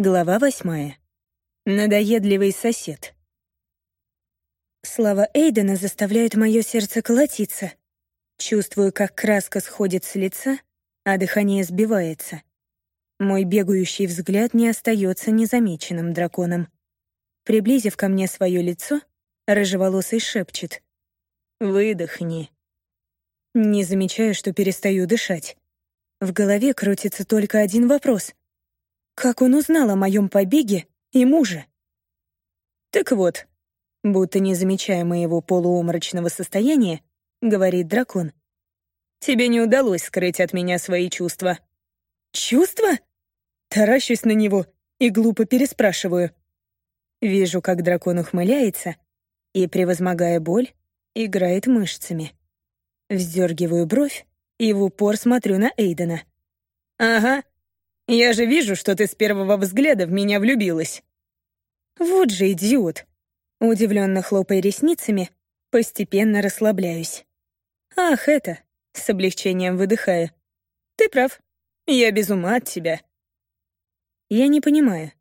Глава восьмая. Надоедливый сосед. Слова Эйдена заставляют мое сердце колотиться. Чувствую, как краска сходит с лица, а дыхание сбивается. Мой бегающий взгляд не остается незамеченным драконом. Приблизив ко мне свое лицо, рыжеволосый шепчет. «Выдохни». Не замечаю, что перестаю дышать. В голове крутится только один вопрос. Как он узнал о моем побеге и муже? Так вот, будто не замечая моего полуомрачного состояния, говорит дракон. Тебе не удалось скрыть от меня свои чувства. Чувства? Таращусь на него и глупо переспрашиваю. Вижу, как дракон ухмыляется и, превозмогая боль, играет мышцами. Вздергиваю бровь и в упор смотрю на Эйдена. «Ага, я же вижу, что ты с первого взгляда в меня влюбилась». Вот же идиот. Удивленно хлопая ресницами, постепенно расслабляюсь. Ах, это, с облегчением выдыхаю. Ты прав. Я без ума от тебя. Я не понимаю.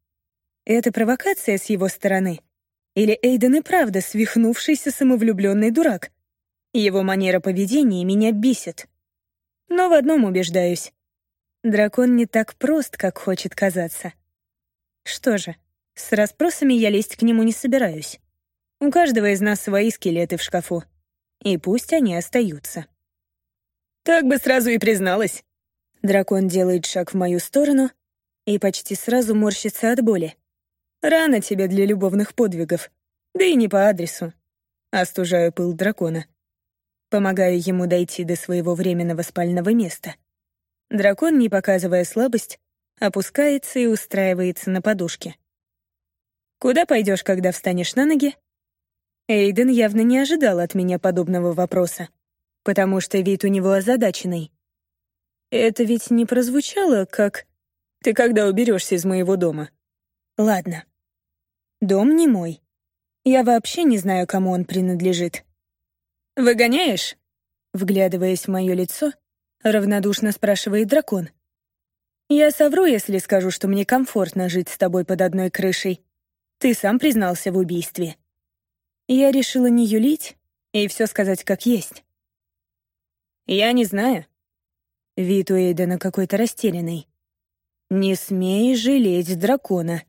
Это провокация с его стороны? Или Эйден и правда свихнувшийся самовлюбленный дурак? Его манера поведения меня бесит. Но в одном убеждаюсь. Дракон не так прост, как хочет казаться. Что же, с расспросами я лезть к нему не собираюсь. У каждого из нас свои скелеты в шкафу. И пусть они остаются. Так бы сразу и призналась. Дракон делает шаг в мою сторону и почти сразу морщится от боли. Рано тебе для любовных подвигов, да и не по адресу. Остужаю пыл дракона. Помогаю ему дойти до своего временного спального места — Дракон, не показывая слабость, опускается и устраивается на подушке. «Куда пойдешь, когда встанешь на ноги?» Эйден явно не ожидал от меня подобного вопроса, потому что вид у него озадаченный. Это ведь не прозвучало, как «Ты когда уберешься из моего дома?» Ладно. Дом не мой. Я вообще не знаю, кому он принадлежит. «Выгоняешь?» Вглядываясь в мое лицо, — равнодушно спрашивает дракон. «Я совру, если скажу, что мне комфортно жить с тобой под одной крышей. Ты сам признался в убийстве». Я решила не юлить и все сказать как есть. «Я не знаю». Вид у Эйдена какой-то растерянный. «Не смей жалеть дракона.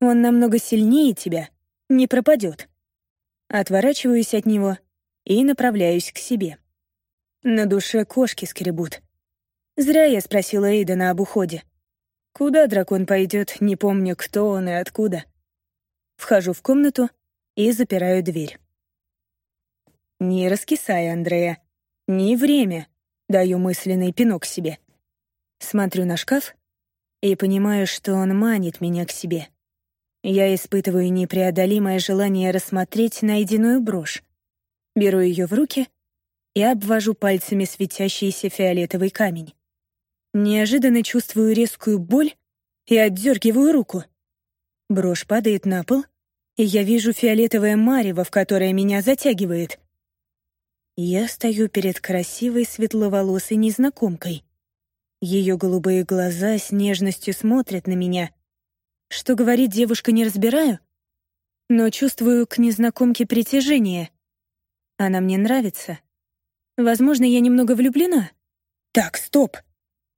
Он намного сильнее тебя, не пропадет». Отворачиваюсь от него и направляюсь к себе. На душе кошки скребут. Зря я спросила Эйдена об уходе. Куда дракон пойдет, не помню, кто он и откуда. Вхожу в комнату и запираю дверь. «Не раскисай, Андрея. Не время», — даю мысленный пинок себе. Смотрю на шкаф и понимаю, что он манит меня к себе. Я испытываю непреодолимое желание рассмотреть найденную брошь. Беру ее в руки — и обвожу пальцами светящийся фиолетовый камень. Неожиданно чувствую резкую боль и отдергиваю руку. Брошь падает на пол, и я вижу фиолетовое марево, в которое меня затягивает. Я стою перед красивой светловолосой незнакомкой. Ее голубые глаза с нежностью смотрят на меня. Что говорит девушка, не разбираю, но чувствую к незнакомке притяжение. Она мне нравится. Возможно, я немного влюблена. Так, стоп.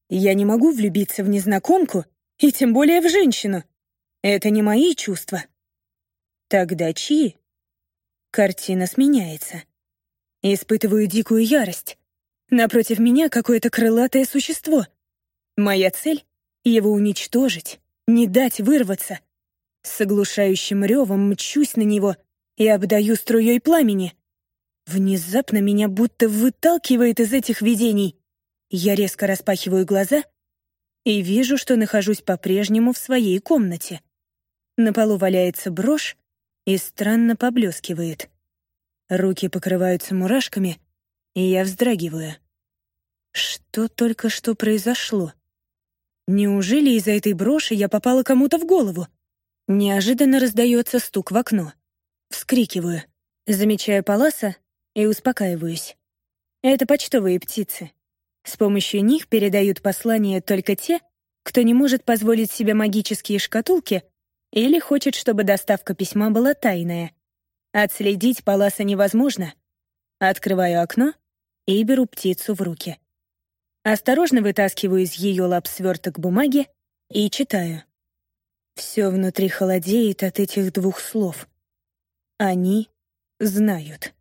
Я не могу влюбиться в незнакомку, и тем более в женщину. Это не мои чувства. Тогда чьи? Картина сменяется. Испытываю дикую ярость. Напротив меня какое-то крылатое существо. Моя цель — его уничтожить, не дать вырваться. С оглушающим ревом мчусь на него и обдаю струей пламени. Внезапно меня будто выталкивает из этих видений. Я резко распахиваю глаза и вижу, что нахожусь по-прежнему в своей комнате. На полу валяется брошь и странно поблескивает. Руки покрываются мурашками, и я вздрагиваю. Что только что произошло? Неужели из-за этой броши я попала кому-то в голову? Неожиданно раздается стук в окно. Вскрикиваю. Замечаю Паласа, и успокаиваюсь. Это почтовые птицы. С помощью них передают послания только те, кто не может позволить себе магические шкатулки или хочет, чтобы доставка письма была тайная. Отследить Паласа невозможно. Открываю окно и беру птицу в руки. Осторожно вытаскиваю из ее лап сверток бумаги и читаю. Все внутри холодеет от этих двух слов. Они знают.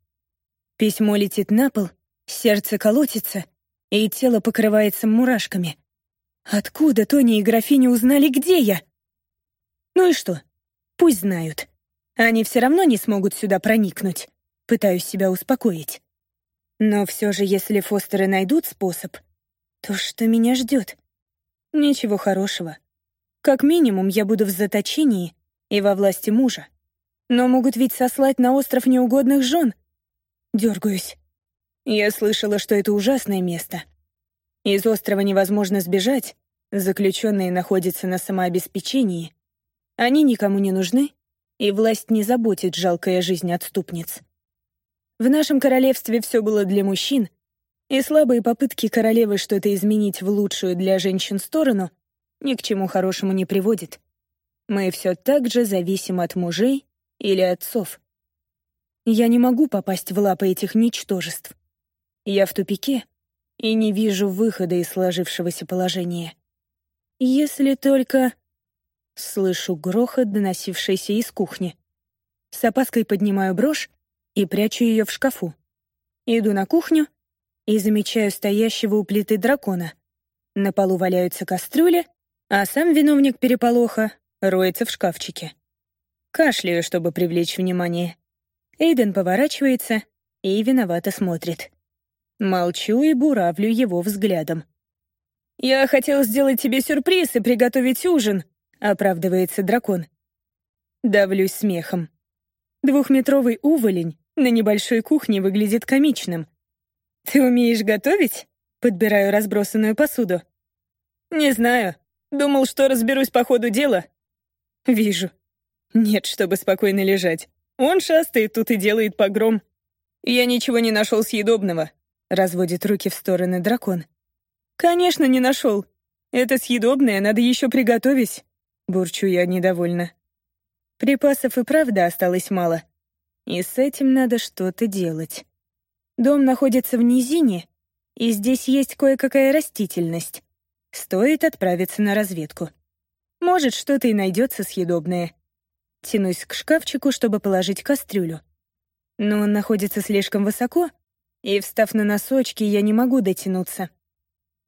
Письмо летит на пол, сердце колотится, и тело покрывается мурашками. Откуда Тони и графиня узнали, где я? Ну и что? Пусть знают. Они все равно не смогут сюда проникнуть. Пытаюсь себя успокоить. Но все же, если Фостеры найдут способ, то что меня ждет? Ничего хорошего. Как минимум, я буду в заточении и во власти мужа. Но могут ведь сослать на остров неугодных жен. Дергаюсь. Я слышала, что это ужасное место. Из острова невозможно сбежать, заключенные находятся на самообеспечении. Они никому не нужны, и власть не заботит жалкая жизнь отступниц. В нашем королевстве все было для мужчин, и слабые попытки королевы что-то изменить в лучшую для женщин сторону ни к чему хорошему не приводит. Мы все так же зависим от мужей или отцов. Я не могу попасть в лапы этих ничтожеств. Я в тупике и не вижу выхода из сложившегося положения. Если только... Слышу грохот, доносившийся из кухни. С опаской поднимаю брошь и прячу ее в шкафу. Иду на кухню и замечаю стоящего у плиты дракона. На полу валяются кастрюли, а сам виновник переполоха роется в шкафчике. Кашляю, чтобы привлечь внимание. Эйден поворачивается и виновато смотрит. Молчу и буравлю его взглядом. «Я хотел сделать тебе сюрприз и приготовить ужин», — оправдывается дракон. Давлюсь смехом. Двухметровый уволень на небольшой кухне выглядит комичным. «Ты умеешь готовить?» — подбираю разбросанную посуду. «Не знаю. Думал, что разберусь по ходу дела». «Вижу. Нет, чтобы спокойно лежать. Он шастает тут и делает погром. Я ничего не нашел съедобного», — разводит руки в стороны дракон. «Конечно, не нашел. Это съедобное надо еще приготовить», — бурчу я недовольно. Припасов и правда осталось мало. И с этим надо что-то делать. Дом находится в низине, и здесь есть кое-какая растительность. Стоит отправиться на разведку. Может, что-то и найдется съедобное. Тянусь к шкафчику, чтобы положить кастрюлю. Но он находится слишком высоко, и, встав на носочки, я не могу дотянуться.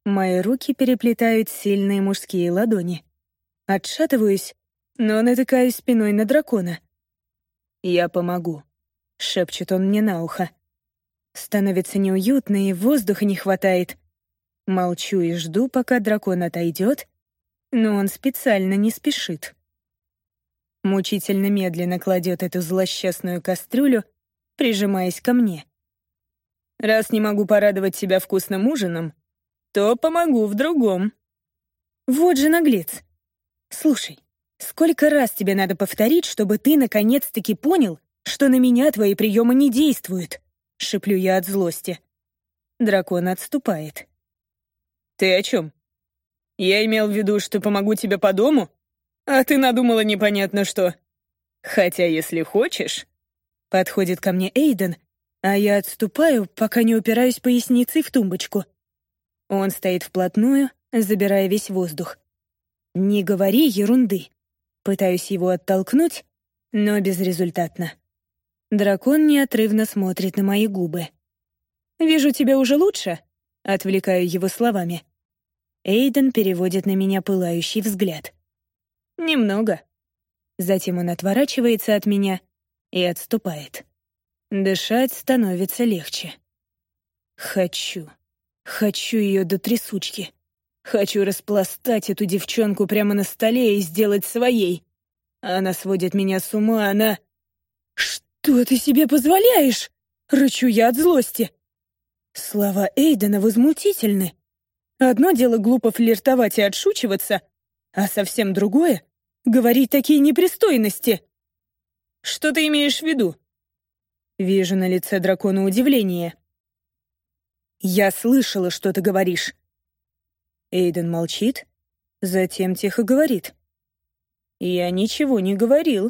Мои руки переплетают сильные мужские ладони. Отшатываюсь, но натыкаюсь спиной на дракона. «Я помогу», — шепчет он мне на ухо. Становится неуютно, и воздуха не хватает. Молчу и жду, пока дракон отойдет, но он специально не спешит. Мучительно медленно кладет эту злосчастную кастрюлю, прижимаясь ко мне. «Раз не могу порадовать себя вкусным ужином, то помогу в другом. Вот же наглец. Слушай, сколько раз тебе надо повторить, чтобы ты наконец-таки понял, что на меня твои приемы не действуют? Шиплю я от злости. Дракон отступает. Ты о чем? Я имел в виду, что помогу тебе по дому, а ты надумала непонятно что. Хотя, если хочешь... Подходит ко мне Эйден, а я отступаю, пока не упираюсь поясницей в тумбочку. Он стоит вплотную, забирая весь воздух. «Не говори ерунды». Пытаюсь его оттолкнуть, но безрезультатно. Дракон неотрывно смотрит на мои губы. «Вижу, тебе уже лучше?» — отвлекаю его словами. Эйден переводит на меня пылающий взгляд. «Немного». Затем он отворачивается от меня и отступает. Дышать становится легче. «Хочу». Хочу ее до трясучки. Хочу распластать эту девчонку прямо на столе и сделать своей. Она сводит меня с ума, она... «Что ты себе позволяешь?» — рычу я от злости. Слова Эйдена возмутительны. Одно дело глупо флиртовать и отшучиваться, а совсем другое — говорить такие непристойности. «Что ты имеешь в виду?» Вижу на лице дракона удивление. «Я слышала, что ты говоришь». Эйден молчит, Затем тихо говорит. «Я ничего не говорил».